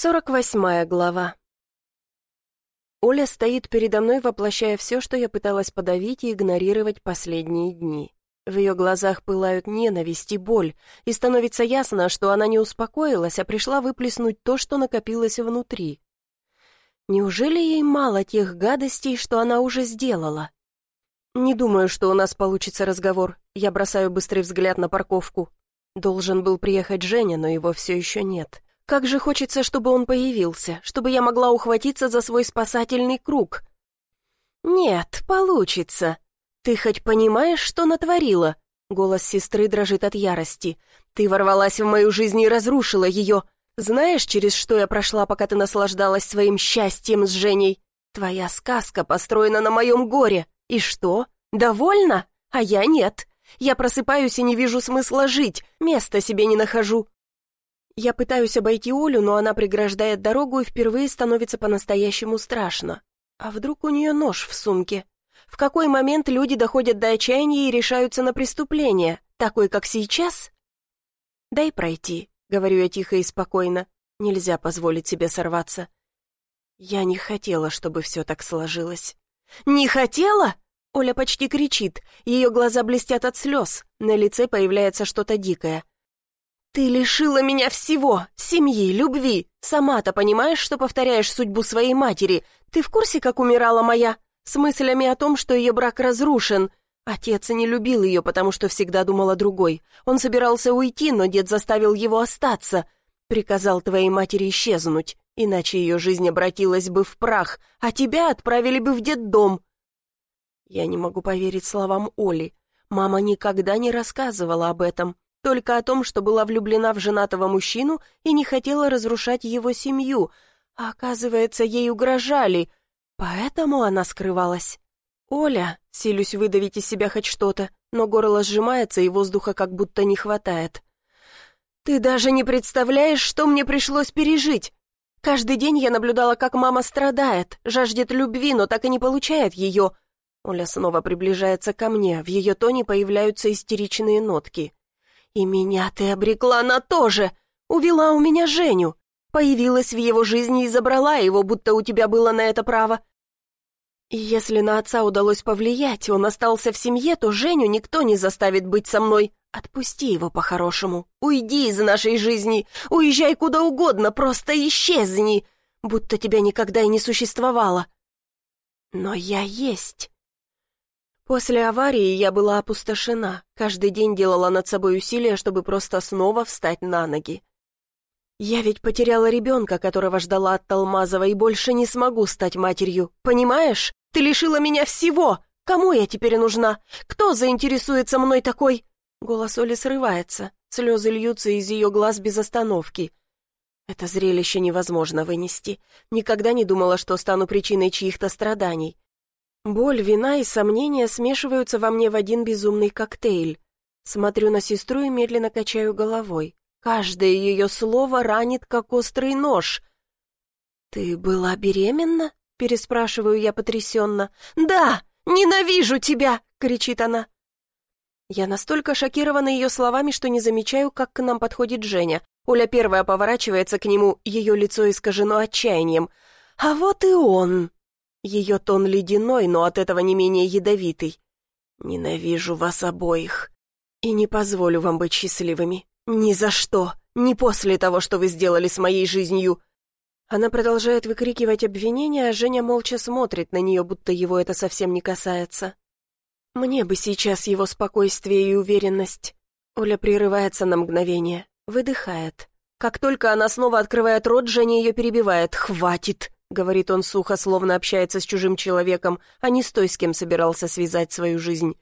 Сорок восьмая глава. Оля стоит передо мной, воплощая все, что я пыталась подавить и игнорировать последние дни. В ее глазах пылают ненависть и боль, и становится ясно, что она не успокоилась, а пришла выплеснуть то, что накопилось внутри. Неужели ей мало тех гадостей, что она уже сделала? Не думаю, что у нас получится разговор. Я бросаю быстрый взгляд на парковку. Должен был приехать Женя, но его все еще нет. Как же хочется, чтобы он появился, чтобы я могла ухватиться за свой спасательный круг. Нет, получится. Ты хоть понимаешь, что натворила? Голос сестры дрожит от ярости. Ты ворвалась в мою жизнь и разрушила ее. Знаешь, через что я прошла, пока ты наслаждалась своим счастьем с Женей? Твоя сказка построена на моем горе. И что? Довольна? А я нет. Я просыпаюсь и не вижу смысла жить, места себе не нахожу. Я пытаюсь обойти Олю, но она преграждает дорогу и впервые становится по-настоящему страшно. А вдруг у нее нож в сумке? В какой момент люди доходят до отчаяния и решаются на преступление, такой, как сейчас? «Дай пройти», — говорю я тихо и спокойно. Нельзя позволить себе сорваться. Я не хотела, чтобы все так сложилось. «Не хотела?» Оля почти кричит, ее глаза блестят от слез, на лице появляется что-то дикое. «Ты лишила меня всего! Семьи, любви! Сама-то понимаешь, что повторяешь судьбу своей матери? Ты в курсе, как умирала моя? С мыслями о том, что ее брак разрушен. Отец не любил ее, потому что всегда думал о другой. Он собирался уйти, но дед заставил его остаться. Приказал твоей матери исчезнуть, иначе ее жизнь обратилась бы в прах, а тебя отправили бы в детдом». Я не могу поверить словам Оли. Мама никогда не рассказывала об этом только о том, что была влюблена в женатого мужчину и не хотела разрушать его семью, а оказывается, ей угрожали, поэтому она скрывалась. «Оля», — силюсь выдавить из себя хоть что-то, но горло сжимается и воздуха как будто не хватает. «Ты даже не представляешь, что мне пришлось пережить. Каждый день я наблюдала, как мама страдает, жаждет любви, но так и не получает ее». Оля снова приближается ко мне, в ее тоне появляются истеричные нотки. И меня ты обрекла на то же. Увела у меня Женю. Появилась в его жизни и забрала его, будто у тебя было на это право. И если на отца удалось повлиять, он остался в семье, то Женю никто не заставит быть со мной. Отпусти его по-хорошему. Уйди из нашей жизни. Уезжай куда угодно, просто исчезни. Будто тебя никогда и не существовало. Но я есть. После аварии я была опустошена, каждый день делала над собой усилия, чтобы просто снова встать на ноги. Я ведь потеряла ребенка, которого ждала от Талмазова, и больше не смогу стать матерью, понимаешь? Ты лишила меня всего! Кому я теперь нужна? Кто заинтересуется мной такой?» Голос Оли срывается, слезы льются из ее глаз без остановки. Это зрелище невозможно вынести. Никогда не думала, что стану причиной чьих-то страданий. Боль, вина и сомнения смешиваются во мне в один безумный коктейль. Смотрю на сестру и медленно качаю головой. Каждое ее слово ранит, как острый нож. «Ты была беременна?» — переспрашиваю я потрясенно. «Да! Ненавижу тебя!» — кричит она. Я настолько шокирована ее словами, что не замечаю, как к нам подходит Женя. Оля первая поворачивается к нему, ее лицо искажено отчаянием. «А вот и он!» Ее тон ледяной, но от этого не менее ядовитый. «Ненавижу вас обоих. И не позволю вам быть счастливыми. Ни за что. Не после того, что вы сделали с моей жизнью». Она продолжает выкрикивать обвинения, а Женя молча смотрит на нее, будто его это совсем не касается. «Мне бы сейчас его спокойствие и уверенность». Оля прерывается на мгновение, выдыхает. Как только она снова открывает рот, Женя ее перебивает. «Хватит!» — говорит он сухо, словно общается с чужим человеком, а не с той, с кем собирался связать свою жизнь.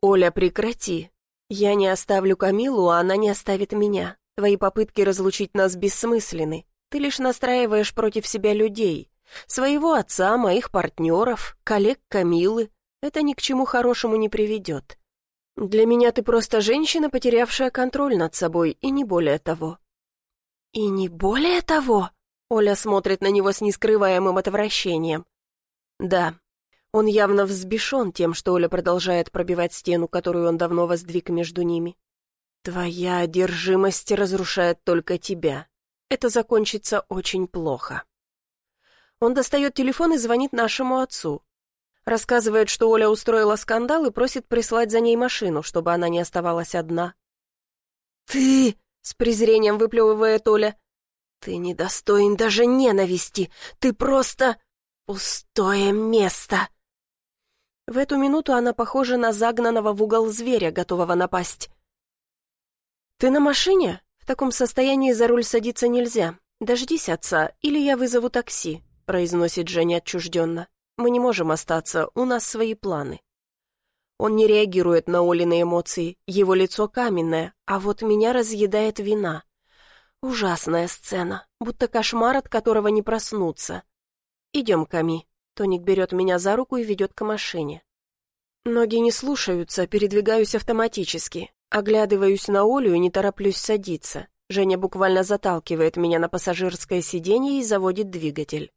«Оля, прекрати. Я не оставлю Камилу, а она не оставит меня. Твои попытки разлучить нас бессмысленны. Ты лишь настраиваешь против себя людей. Своего отца, моих партнеров, коллег Камилы. Это ни к чему хорошему не приведет. Для меня ты просто женщина, потерявшая контроль над собой, и не более того». «И не более того?» Оля смотрит на него с нескрываемым отвращением. Да, он явно взбешен тем, что Оля продолжает пробивать стену, которую он давно воздвиг между ними. «Твоя одержимость разрушает только тебя. это закончится очень плохо. Он достает телефон и звонит нашему отцу. Рассказывает, что Оля устроила скандал и просит прислать за ней машину, чтобы она не оставалась одна. «Ты!» — с презрением выплевывает Оля. «Ты недостоин даже ненависти! Ты просто пустое место!» В эту минуту она похожа на загнанного в угол зверя, готового напасть. «Ты на машине? В таком состоянии за руль садиться нельзя. Дождись отца, или я вызову такси», — произносит Женя отчужденно. «Мы не можем остаться, у нас свои планы». Он не реагирует на Олины эмоции, его лицо каменное, а вот меня разъедает вина. Ужасная сцена, будто кошмар, от которого не проснуться. «Идем, Ками». Тоник берет меня за руку и ведет к машине. Ноги не слушаются, передвигаюсь автоматически. Оглядываюсь на Олю и не тороплюсь садиться. Женя буквально заталкивает меня на пассажирское сиденье и заводит двигатель.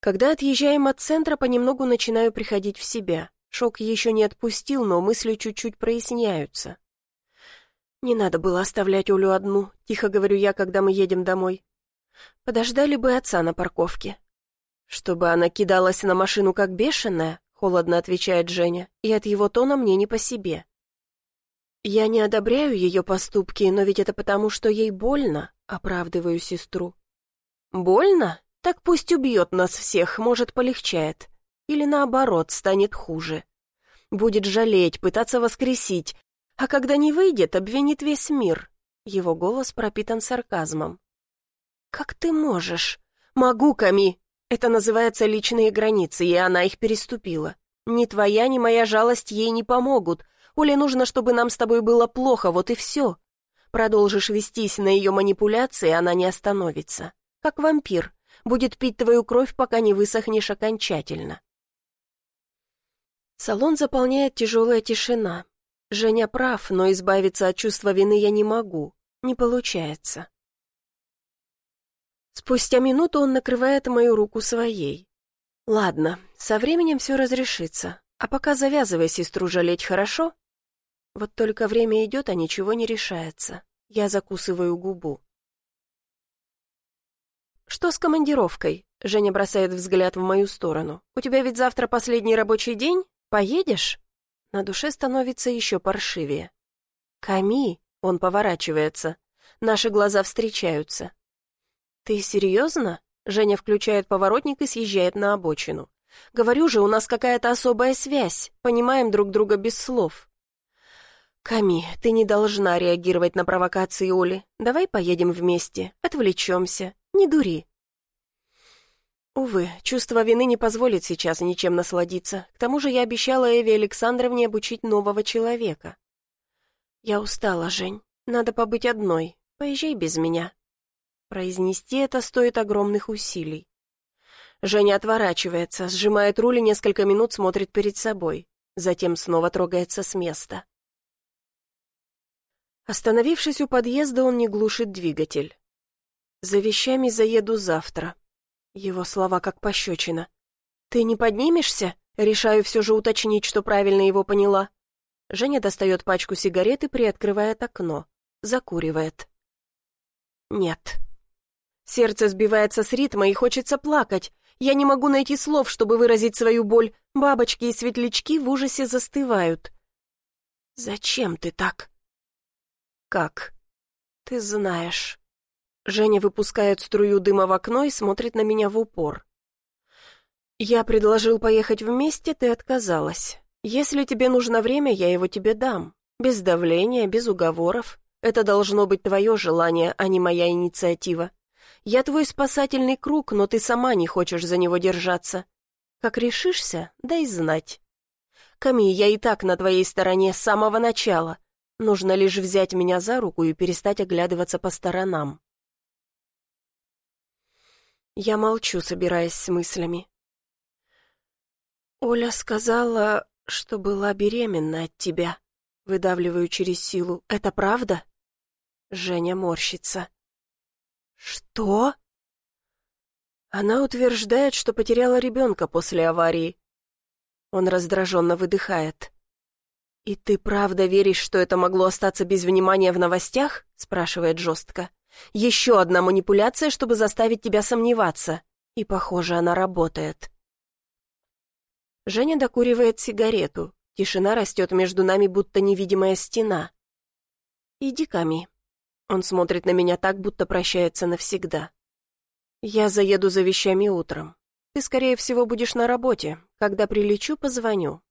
Когда отъезжаем от центра, понемногу начинаю приходить в себя. Шок еще не отпустил, но мысли чуть-чуть проясняются. «Не надо было оставлять Олю одну», — тихо говорю я, когда мы едем домой. «Подождали бы отца на парковке». «Чтобы она кидалась на машину как бешеная?» — холодно отвечает Женя, и от его тона мне не по себе. «Я не одобряю ее поступки, но ведь это потому, что ей больно», — оправдываю сестру. «Больно? Так пусть убьет нас всех, может, полегчает. Или наоборот, станет хуже. Будет жалеть, пытаться воскресить, а когда не выйдет, обвинит весь мир. Его голос пропитан сарказмом. «Как ты можешь?» «Могу, Ками. Это называется личные границы, и она их переступила. Ни твоя, ни моя жалость ей не помогут. Оле нужно, чтобы нам с тобой было плохо, вот и все. Продолжишь вестись на ее манипуляции, она не остановится. Как вампир. Будет пить твою кровь, пока не высохнешь окончательно. Салон заполняет тяжелая тишина. Женя прав, но избавиться от чувства вины я не могу. Не получается. Спустя минуту он накрывает мою руку своей. «Ладно, со временем все разрешится. А пока завязывай сестру жалеть, хорошо?» Вот только время идет, а ничего не решается. Я закусываю губу. «Что с командировкой?» Женя бросает взгляд в мою сторону. «У тебя ведь завтра последний рабочий день? «Поедешь?» На душе становится еще паршивее. «Ками!» — он поворачивается. Наши глаза встречаются. «Ты серьезно?» — Женя включает поворотник и съезжает на обочину. «Говорю же, у нас какая-то особая связь, понимаем друг друга без слов». «Ками, ты не должна реагировать на провокации Оли. Давай поедем вместе, отвлечемся. Не дури». Увы, чувство вины не позволит сейчас ничем насладиться. К тому же я обещала Эве Александровне обучить нового человека. Я устала, Жень. Надо побыть одной. Поезжай без меня. Произнести это стоит огромных усилий. Женя отворачивается, сжимает руль и несколько минут смотрит перед собой. Затем снова трогается с места. Остановившись у подъезда, он не глушит двигатель. «За вещами заеду завтра», его слова как пощечина. «Ты не поднимешься?» Решаю все же уточнить, что правильно его поняла. Женя достает пачку сигарет и приоткрывает окно. Закуривает. «Нет». Сердце сбивается с ритма и хочется плакать. Я не могу найти слов, чтобы выразить свою боль. Бабочки и светлячки в ужасе застывают. «Зачем ты так?» «Как?» «Ты знаешь». Женя выпускает струю дыма в окно и смотрит на меня в упор. «Я предложил поехать вместе, ты отказалась. Если тебе нужно время, я его тебе дам. Без давления, без уговоров. Это должно быть твое желание, а не моя инициатива. Я твой спасательный круг, но ты сама не хочешь за него держаться. Как решишься, дай знать. Ками, я и так на твоей стороне с самого начала. Нужно лишь взять меня за руку и перестать оглядываться по сторонам. Я молчу, собираясь с мыслями. «Оля сказала, что была беременна от тебя», — выдавливаю через силу. «Это правда?» Женя морщится. «Что?» Она утверждает, что потеряла ребенка после аварии. Он раздраженно выдыхает. «И ты правда веришь, что это могло остаться без внимания в новостях?» — спрашивает жестко. Еще одна манипуляция, чтобы заставить тебя сомневаться. И, похоже, она работает. Женя докуривает сигарету. Тишина растет между нами, будто невидимая стена. «Иди, Ками». Он смотрит на меня так, будто прощается навсегда. «Я заеду за вещами утром. Ты, скорее всего, будешь на работе. Когда прилечу, позвоню.